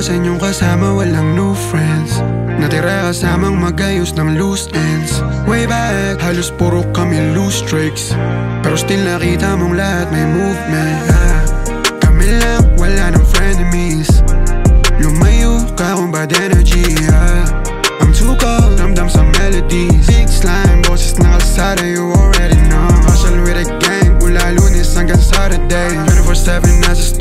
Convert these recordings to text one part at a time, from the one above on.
Nasaan yung kasama walang new friends. Natira kasamang magayos ng loose ends. Way back, halos puro kami loose tricks. Pero still nakita mong lahat may movement. Ah, Kami lang, wala ng frenemies. Lumayo ka kung bad energy ah. I'm too cold, damdam sa melodies. Big slime, boses na kalsada, you already know. Hustle with a gang, mula lunes hanggang Saturday. 24-7 nasa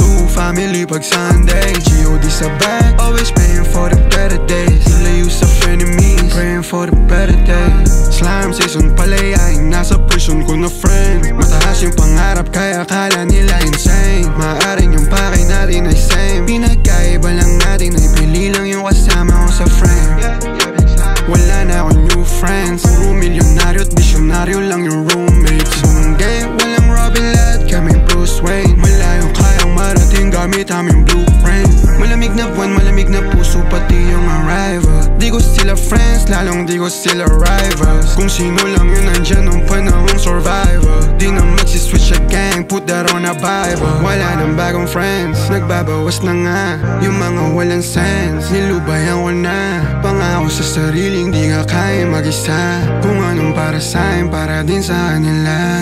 family pag Sunday. G.O.D. sa back, always praying for the better days. Layo sa frenemies, praying for the better days. Slime season, palayain, nasa prison ko na friend. Mataas yung pangarap, kaya akala nila insane. Maaring yung pakay natin ay same. Pinagkaiba lang natin, ay pili lang yung kasama ko sa frame wala na akong new friends. Puro milyonaryo at bisyonaryo lang yung roommates aming blueprint. Malamig na buwan, malamig na puso pati yung arrival. Di ko sila friends, lalong di ko sila rivals. Kung sino lang yun nandyan nung panahong survival. Di na magsiswitch sa gang, put that on a bible. Wala nang bagong friends, nagbabawas na nga. Yung mga walang sense, nilubayan ko na. Pangako sa sarili, hindi ka kaya mag-isa. Kung anong para sa'kin, para din sa kanila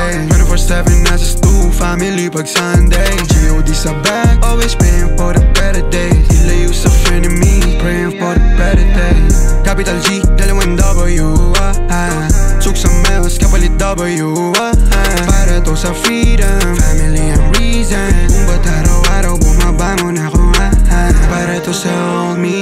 Saturday 24-7 nasa stew, family pag Sunday G.O.D. sa back, always praying for the better days Ilayo sa frenemy, praying for the better days Capital G, dalawang W, ah, ah. Suk sa Mels, kapalit W, ah. Para to sa freedom,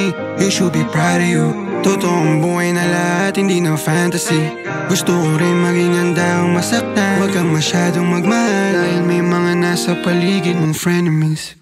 me, you should be proud of you. Totoong buhay na lahat, hindi na fantasy. Gusto ko rin maging handa ang masaktan. Huwag kang masyadong magmahal Dahil may mga nasa paligid mong frenemies